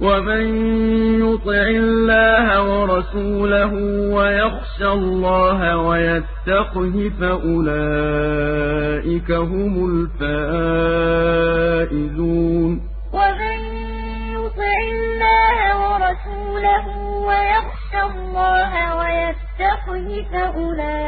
وَمَن يُطِعِ اللَّهَ وَرَسُولَهُ ويخشى اللَّهَ وَيَتَّقْهِ فَأُولَٰئِكَ هُمُ الْفَائِزُونَ. وَمَن يُطِعِ اللَّهَ وَرَسُولَهُ ويخشى اللَّهَ وَيَتَّقْهِ فَأُولَٰئِكَ